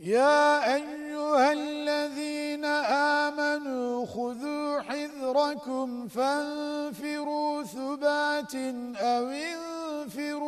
يا أيها الذين آمنوا خذوا حذركم فانفروا ثبات أو انفروا